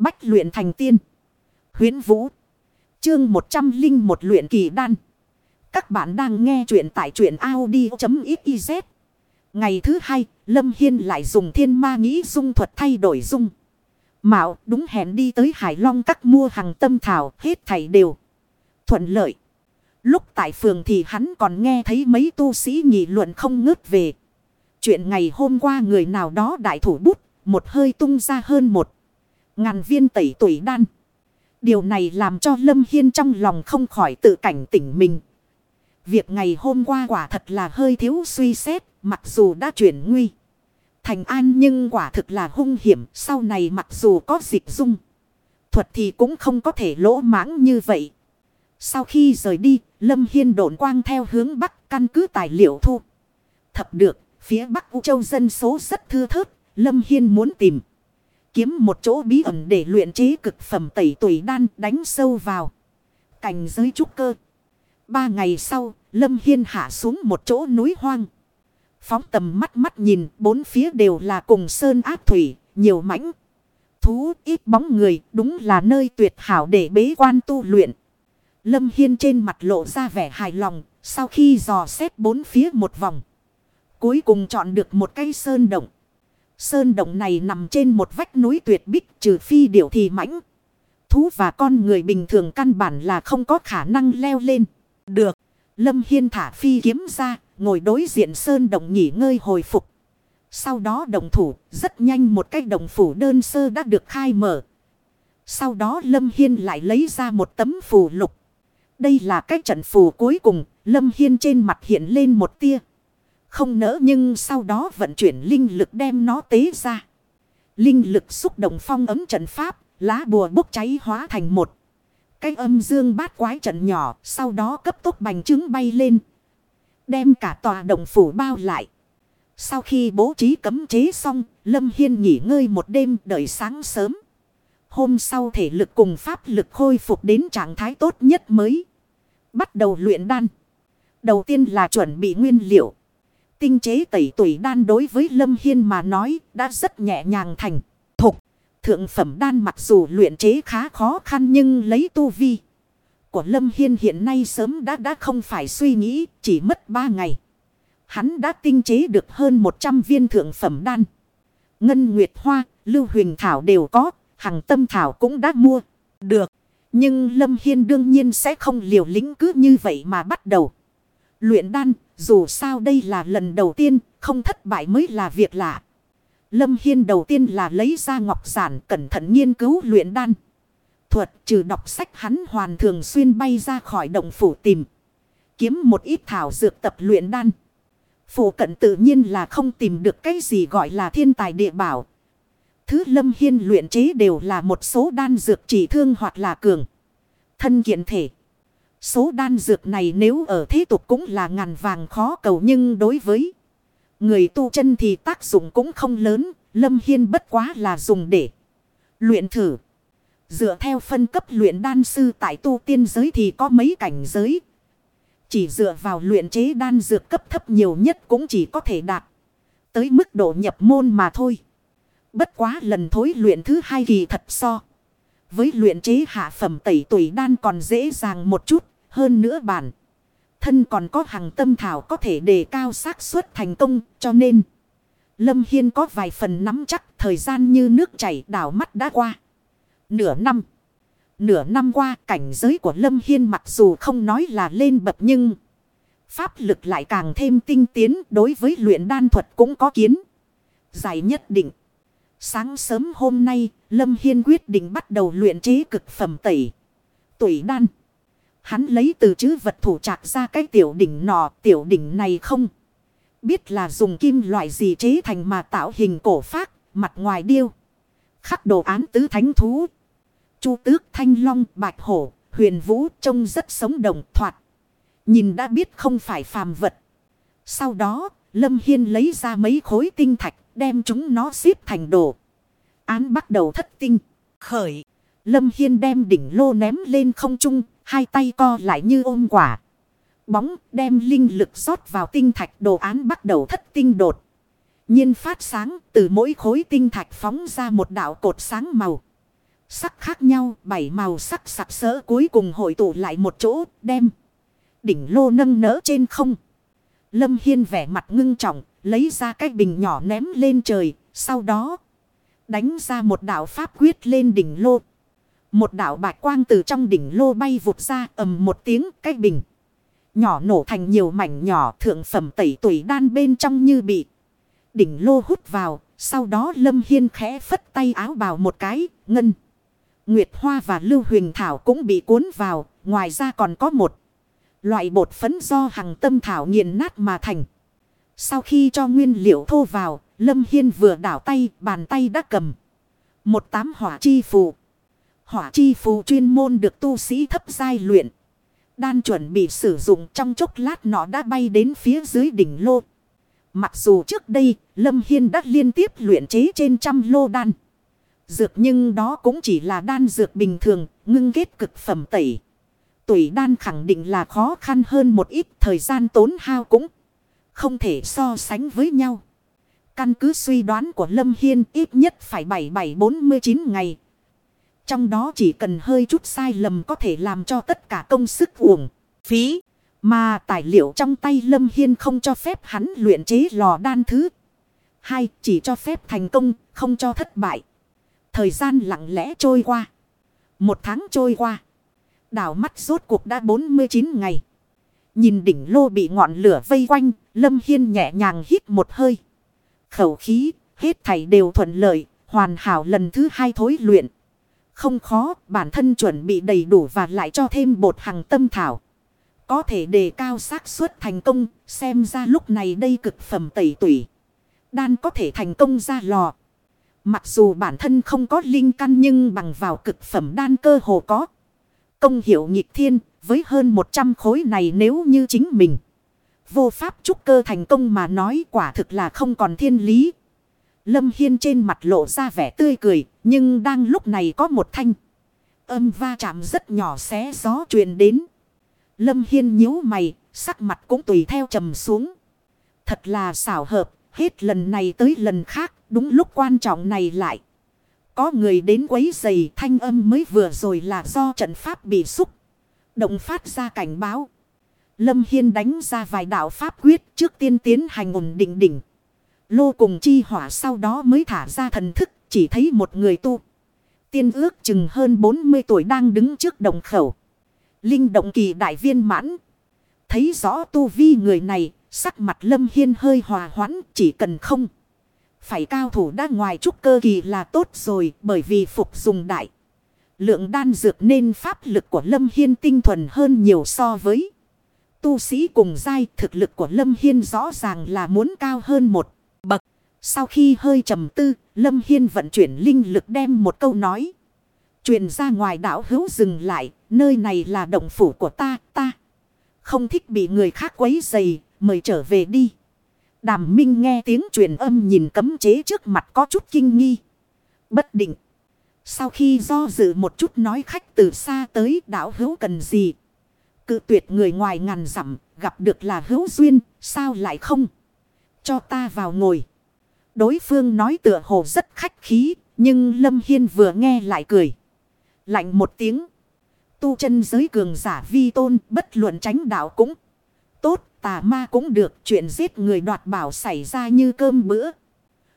Bách luyện thành tiên. Huyến Vũ. Chương 101 luyện kỳ đan. Các bạn đang nghe truyện tại truyện Audi.xyz. Ngày thứ hai, Lâm Hiên lại dùng thiên ma nghĩ dung thuật thay đổi dung. Mạo đúng hẹn đi tới Hải Long các mua hàng tâm thảo hết thảy đều. Thuận lợi. Lúc tại phường thì hắn còn nghe thấy mấy tu sĩ nghị luận không ngớt về. Chuyện ngày hôm qua người nào đó đại thủ bút, một hơi tung ra hơn một ngàn viên tẩy tuổi đan. Điều này làm cho Lâm Hiên trong lòng không khỏi tự cảnh tỉnh mình. Việc ngày hôm qua quả thật là hơi thiếu suy xét, mặc dù đã chuyển nguy. Thành an nhưng quả thực là hung hiểm, sau này mặc dù có dịch dung. Thuật thì cũng không có thể lỗ mãng như vậy. Sau khi rời đi, Lâm Hiên độn quang theo hướng Bắc căn cứ tài liệu thu. Thập được, phía Bắc U Châu dân số rất thưa thớt, Lâm Hiên muốn tìm. Kiếm một chỗ bí ẩn để luyện chế cực phẩm tẩy tuổi đan đánh sâu vào. Cảnh giới trúc cơ. Ba ngày sau, Lâm Hiên hạ xuống một chỗ núi hoang. Phóng tầm mắt mắt nhìn, bốn phía đều là cùng sơn áp thủy, nhiều mãnh. Thú ít bóng người, đúng là nơi tuyệt hảo để bế quan tu luyện. Lâm Hiên trên mặt lộ ra vẻ hài lòng, sau khi dò xét bốn phía một vòng. Cuối cùng chọn được một cây sơn động. Sơn động này nằm trên một vách núi tuyệt bích trừ phi điểu thì mãnh. Thú và con người bình thường căn bản là không có khả năng leo lên. Được. Lâm Hiên thả phi kiếm ra, ngồi đối diện sơn động nghỉ ngơi hồi phục. Sau đó động thủ, rất nhanh một cái động phủ đơn sơ đã được khai mở. Sau đó Lâm Hiên lại lấy ra một tấm phù lục. Đây là cái trận phù cuối cùng, Lâm Hiên trên mặt hiện lên một tia. Không nỡ nhưng sau đó vận chuyển linh lực đem nó tế ra. Linh lực xúc động phong ấm trận pháp, lá bùa bốc cháy hóa thành một. Cái âm dương bát quái trận nhỏ, sau đó cấp tốc bành trứng bay lên. Đem cả tòa động phủ bao lại. Sau khi bố trí cấm chế xong, Lâm Hiên nghỉ ngơi một đêm đợi sáng sớm. Hôm sau thể lực cùng pháp lực khôi phục đến trạng thái tốt nhất mới. Bắt đầu luyện đan. Đầu tiên là chuẩn bị nguyên liệu. Tinh chế tẩy tuổi đan đối với Lâm Hiên mà nói đã rất nhẹ nhàng thành. Thục, thượng phẩm đan mặc dù luyện chế khá khó khăn nhưng lấy tu vi. Của Lâm Hiên hiện nay sớm đã đã không phải suy nghĩ, chỉ mất 3 ngày. Hắn đã tinh chế được hơn 100 viên thượng phẩm đan. Ngân Nguyệt Hoa, Lưu Huỳnh Thảo đều có, Hằng Tâm Thảo cũng đã mua. Được. Nhưng Lâm Hiên đương nhiên sẽ không liều lĩnh cứ như vậy mà bắt đầu. Luyện đan, dù sao đây là lần đầu tiên, không thất bại mới là việc lạ. Lâm Hiên đầu tiên là lấy ra ngọc giản cẩn thận nghiên cứu luyện đan. Thuật trừ đọc sách hắn hoàn thường xuyên bay ra khỏi động phủ tìm. Kiếm một ít thảo dược tập luyện đan. Phủ cận tự nhiên là không tìm được cái gì gọi là thiên tài địa bảo. Thứ lâm hiên luyện chế đều là một số đan dược chỉ thương hoặc là cường. Thân kiện thể. Số đan dược này nếu ở thế tục cũng là ngàn vàng khó cầu nhưng đối với người tu chân thì tác dụng cũng không lớn. Lâm Hiên bất quá là dùng để luyện thử. Dựa theo phân cấp luyện đan sư tại tu tiên giới thì có mấy cảnh giới. Chỉ dựa vào luyện chế đan dược cấp thấp nhiều nhất cũng chỉ có thể đạt tới mức độ nhập môn mà thôi. Bất quá lần thối luyện thứ hai kỳ thật so. Với luyện chế hạ phẩm tẩy tuổi đan còn dễ dàng một chút. Hơn nữa bản. Thân còn có hàng tâm thảo có thể đề cao xác suất thành công cho nên. Lâm Hiên có vài phần nắm chắc thời gian như nước chảy đảo mắt đã qua. Nửa năm. Nửa năm qua cảnh giới của Lâm Hiên mặc dù không nói là lên bậc nhưng. Pháp lực lại càng thêm tinh tiến đối với luyện đan thuật cũng có kiến. Giải nhất định. Sáng sớm hôm nay, Lâm Hiên quyết định bắt đầu luyện chế cực phẩm tẩy. Tủy đan. Hắn lấy từ chữ vật thủ trạc ra cái tiểu đỉnh nọ, tiểu đỉnh này không. Biết là dùng kim loại gì chế thành mà tạo hình cổ phác, mặt ngoài điêu. Khắc đồ án tứ thánh thú. Chu tước thanh long, bạch hổ, huyền vũ trông rất sống động thoạt. Nhìn đã biết không phải phàm vật. Sau đó, Lâm Hiên lấy ra mấy khối tinh thạch, đem chúng nó xếp thành đồ. Án bắt đầu thất tinh, khởi. Lâm Hiên đem đỉnh lô ném lên không trung, hai tay co lại như ôm quả. Bóng đem linh lực rót vào tinh thạch đồ án bắt đầu thất tinh đột. nhiên phát sáng từ mỗi khối tinh thạch phóng ra một đạo cột sáng màu. sắc khác nhau, bảy màu sắc sặc sỡ cuối cùng hội tụ lại một chỗ, đem. Đỉnh lô nâng nỡ trên không. Lâm Hiên vẻ mặt ngưng trọng, lấy ra cái bình nhỏ ném lên trời, sau đó đánh ra một đạo pháp quyết lên đỉnh lô. Một đạo bạch quang từ trong đỉnh lô bay vụt ra ầm một tiếng cái bình. Nhỏ nổ thành nhiều mảnh nhỏ thượng phẩm tẩy tuổi đan bên trong như bị. Đỉnh lô hút vào, sau đó Lâm Hiên khẽ phất tay áo bào một cái, ngân. Nguyệt Hoa và Lưu Huỳnh Thảo cũng bị cuốn vào, ngoài ra còn có một loại bột phấn do hằng tâm thảo nghiền nát mà thành. Sau khi cho nguyên liệu thô vào, Lâm Hiên vừa đảo tay, bàn tay đã cầm. Một tám hỏa chi phù. Hỏa chi phù chuyên môn được tu sĩ thấp giai luyện. Đan chuẩn bị sử dụng trong chốc lát nó đã bay đến phía dưới đỉnh lô. Mặc dù trước đây, Lâm Hiên đã liên tiếp luyện chế trên trăm lô đan. Dược nhưng đó cũng chỉ là đan dược bình thường, ngưng kết cực phẩm tẩy. Tuổi đan khẳng định là khó khăn hơn một ít thời gian tốn hao cũng không thể so sánh với nhau. Căn cứ suy đoán của Lâm Hiên ít nhất phải 7749 ngày. Trong đó chỉ cần hơi chút sai lầm có thể làm cho tất cả công sức uổng, phí. Mà tài liệu trong tay Lâm Hiên không cho phép hắn luyện chế lò đan thứ. Hai, chỉ cho phép thành công, không cho thất bại. Thời gian lặng lẽ trôi qua. Một tháng trôi qua. Đảo mắt rốt cuộc đã 49 ngày. Nhìn đỉnh lô bị ngọn lửa vây quanh, Lâm Hiên nhẹ nhàng hít một hơi. Khẩu khí, hết thảy đều thuận lợi, hoàn hảo lần thứ hai thối luyện. Không khó, bản thân chuẩn bị đầy đủ và lại cho thêm bột hằng tâm thảo. Có thể đề cao xác suất thành công, xem ra lúc này đây cực phẩm tẩy tủy. Đan có thể thành công ra lò. Mặc dù bản thân không có linh căn nhưng bằng vào cực phẩm đan cơ hồ có. Công hiệu nhịp thiên, với hơn 100 khối này nếu như chính mình. Vô pháp trúc cơ thành công mà nói quả thực là không còn thiên lý. Lâm Hiên trên mặt lộ ra vẻ tươi cười, nhưng đang lúc này có một thanh. Âm va chạm rất nhỏ xé gió truyền đến. Lâm Hiên nhíu mày, sắc mặt cũng tùy theo trầm xuống. Thật là xảo hợp, hết lần này tới lần khác, đúng lúc quan trọng này lại. Có người đến quấy giày thanh âm mới vừa rồi là do trận pháp bị xúc. Động phát ra cảnh báo. Lâm Hiên đánh ra vài đạo pháp quyết trước tiên tiến hành ổn định đỉnh. Lô cùng chi hỏa sau đó mới thả ra thần thức chỉ thấy một người tu. Tiên ước chừng hơn 40 tuổi đang đứng trước đồng khẩu. Linh động kỳ đại viên mãn. Thấy rõ tu vi người này, sắc mặt lâm hiên hơi hòa hoãn, chỉ cần không. Phải cao thủ đã ngoài trúc cơ kỳ là tốt rồi, bởi vì phục dùng đại. Lượng đan dược nên pháp lực của lâm hiên tinh thuần hơn nhiều so với. Tu sĩ cùng giai thực lực của lâm hiên rõ ràng là muốn cao hơn một. Sau khi hơi trầm tư, lâm hiên vận chuyển linh lực đem một câu nói. Truyền ra ngoài đảo hữu dừng lại, nơi này là động phủ của ta, ta. Không thích bị người khác quấy dày, mời trở về đi. Đàm Minh nghe tiếng truyền âm nhìn cấm chế trước mặt có chút kinh nghi. Bất định. Sau khi do dự một chút nói khách từ xa tới đảo hữu cần gì. Cự tuyệt người ngoài ngàn dặm gặp được là hữu duyên, sao lại không? Cho ta vào ngồi. Đối phương nói tựa hồ rất khách khí, nhưng Lâm Hiên vừa nghe lại cười. Lạnh một tiếng. Tu chân giới cường giả vi tôn bất luận tránh đạo cũng tốt, tà ma cũng được. Chuyện giết người đoạt bảo xảy ra như cơm bữa.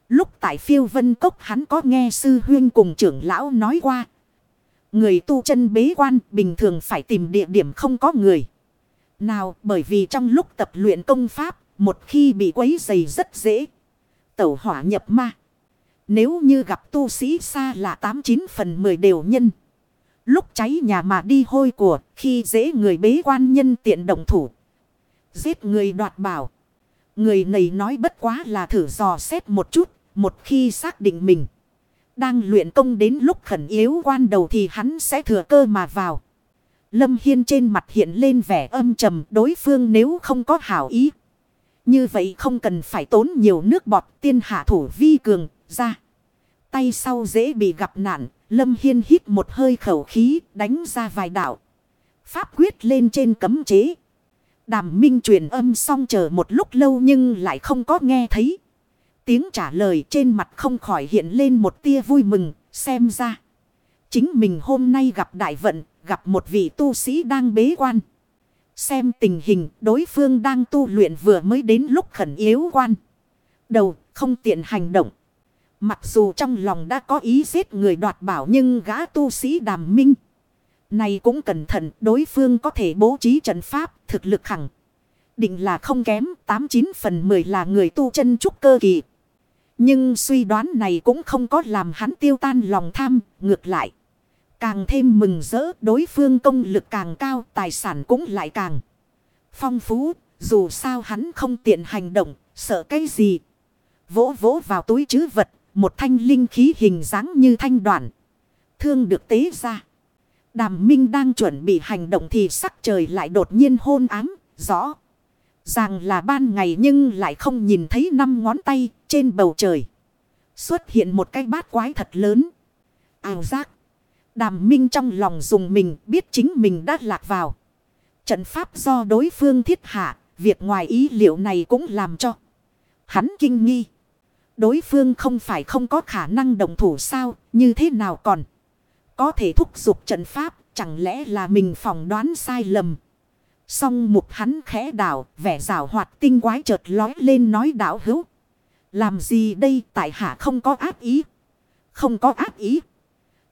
Lúc tại phiêu vân cốc hắn có nghe sư huyên cùng trưởng lão nói qua. Người tu chân bế quan bình thường phải tìm địa điểm không có người. Nào bởi vì trong lúc tập luyện công pháp, một khi bị quấy dày rất dễ. Tẩu hỏa nhập ma. Nếu như gặp tu sĩ xa là 89 phần 10 đều nhân. Lúc cháy nhà mà đi hôi của, khi dễ người bế quan nhân tiện động thủ. Giết người đoạt bảo. Người này nói bất quá là thử dò xét một chút, một khi xác định mình. Đang luyện công đến lúc khẩn yếu quan đầu thì hắn sẽ thừa cơ mà vào. Lâm Hiên trên mặt hiện lên vẻ âm trầm đối phương nếu không có hảo ý. Như vậy không cần phải tốn nhiều nước bọt tiên hạ thủ vi cường ra. Tay sau dễ bị gặp nạn, Lâm Hiên hít một hơi khẩu khí, đánh ra vài đạo. Pháp quyết lên trên cấm chế. Đàm Minh truyền âm xong chờ một lúc lâu nhưng lại không có nghe thấy. Tiếng trả lời trên mặt không khỏi hiện lên một tia vui mừng, xem ra. Chính mình hôm nay gặp đại vận, gặp một vị tu sĩ đang bế quan. Xem tình hình, đối phương đang tu luyện vừa mới đến lúc khẩn yếu quan. Đầu, không tiện hành động. Mặc dù trong lòng đã có ý giết người đoạt bảo nhưng gã tu sĩ đàm minh. Này cũng cẩn thận, đối phương có thể bố trí trận pháp, thực lực khẳng. Định là không kém 89 phần 10 là người tu chân trúc cơ kỳ. Nhưng suy đoán này cũng không có làm hắn tiêu tan lòng tham, ngược lại. Càng thêm mừng rỡ đối phương công lực càng cao tài sản cũng lại càng phong phú. Dù sao hắn không tiện hành động sợ cái gì. Vỗ vỗ vào túi chứ vật một thanh linh khí hình dáng như thanh đoạn. Thương được tế ra. Đàm Minh đang chuẩn bị hành động thì sắc trời lại đột nhiên hôn ám, rõ. Ràng là ban ngày nhưng lại không nhìn thấy năm ngón tay trên bầu trời. Xuất hiện một cái bát quái thật lớn. Ảo giác. Đàm Minh trong lòng dùng mình biết chính mình đã lạc vào. Trận pháp do đối phương thiết hạ, việc ngoài ý liệu này cũng làm cho hắn kinh nghi. Đối phương không phải không có khả năng đồng thủ sao, như thế nào còn. Có thể thúc giục trận pháp, chẳng lẽ là mình phỏng đoán sai lầm. Song mục hắn khẽ đảo, vẻ rào hoạt tinh quái chợt lói lên nói đảo hữu. Làm gì đây tại hạ không có ác ý. Không có ác ý.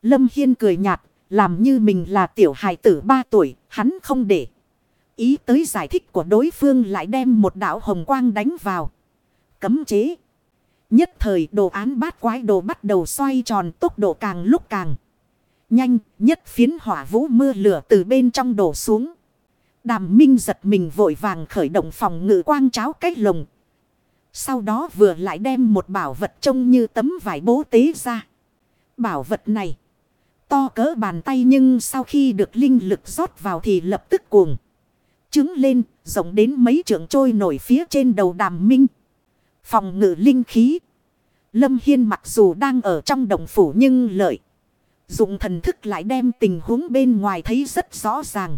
Lâm Hiên cười nhạt, làm như mình là tiểu hài tử ba tuổi, hắn không để. Ý tới giải thích của đối phương lại đem một đạo hồng quang đánh vào. Cấm chế. Nhất thời đồ án bát quái đồ bắt đầu xoay tròn tốc độ càng lúc càng nhanh. Nhất phiến hỏa vũ mưa lửa từ bên trong đổ xuống. Đàm Minh giật mình vội vàng khởi động phòng ngự quang cháo cách lồng. Sau đó vừa lại đem một bảo vật trông như tấm vải bố tế ra. Bảo vật này to cỡ bàn tay nhưng sau khi được linh lực rót vào thì lập tức cuồng. Trứng lên, rộng đến mấy trượng trôi nổi phía trên đầu đàm minh. Phòng ngự linh khí. Lâm Hiên mặc dù đang ở trong đồng phủ nhưng lợi. Dụng thần thức lại đem tình huống bên ngoài thấy rất rõ ràng.